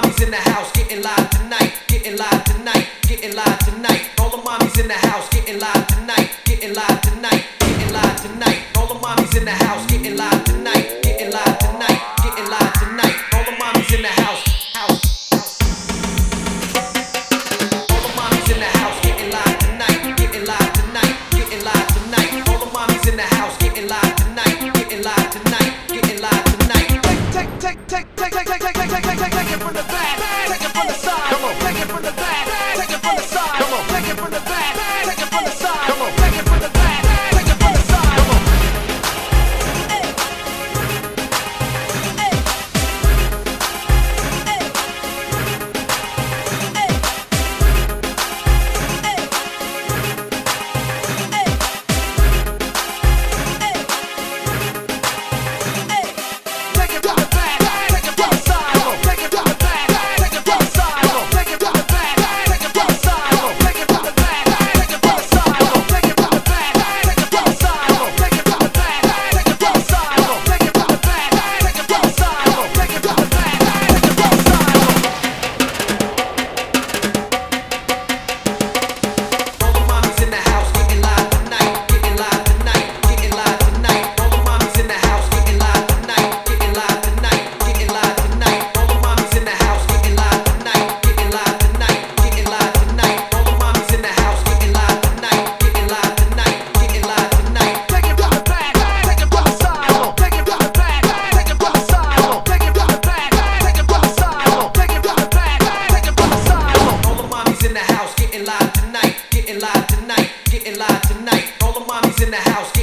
mommies in the house getting live tonight, getting live tonight, getting live tonight. All the mommies in the house getting live. in the house.